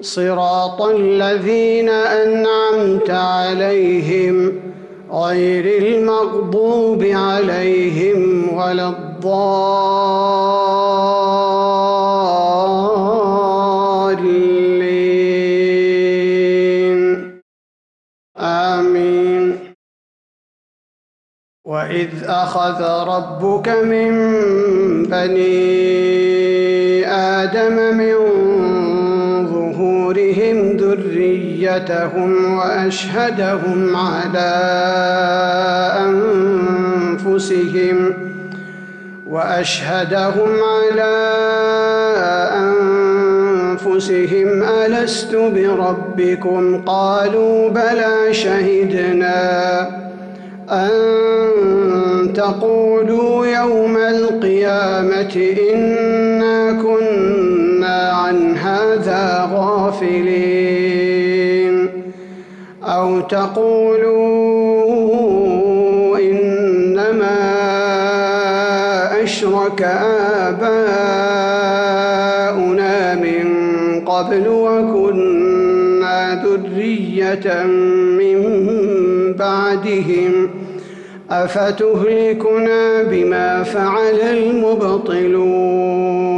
صراط الذين أنعمت عليهم غير المغضوب عليهم ولا الضالين. آمين. وإذ أخذ ربك من بني آدم من ذريتهم وأشهدهم على أنفسهم وأشهدهم على أنفسهم ألست بربكم؟ قالوا بلى شهدنا أن تقولوا يوم القيامة إنا كنا عن هذا غافلين. أو تقولوا إنما أشرك آباؤنا من قبل وكنا ذرية من بعدهم. أفتهلكنا بما فعل المبطلون.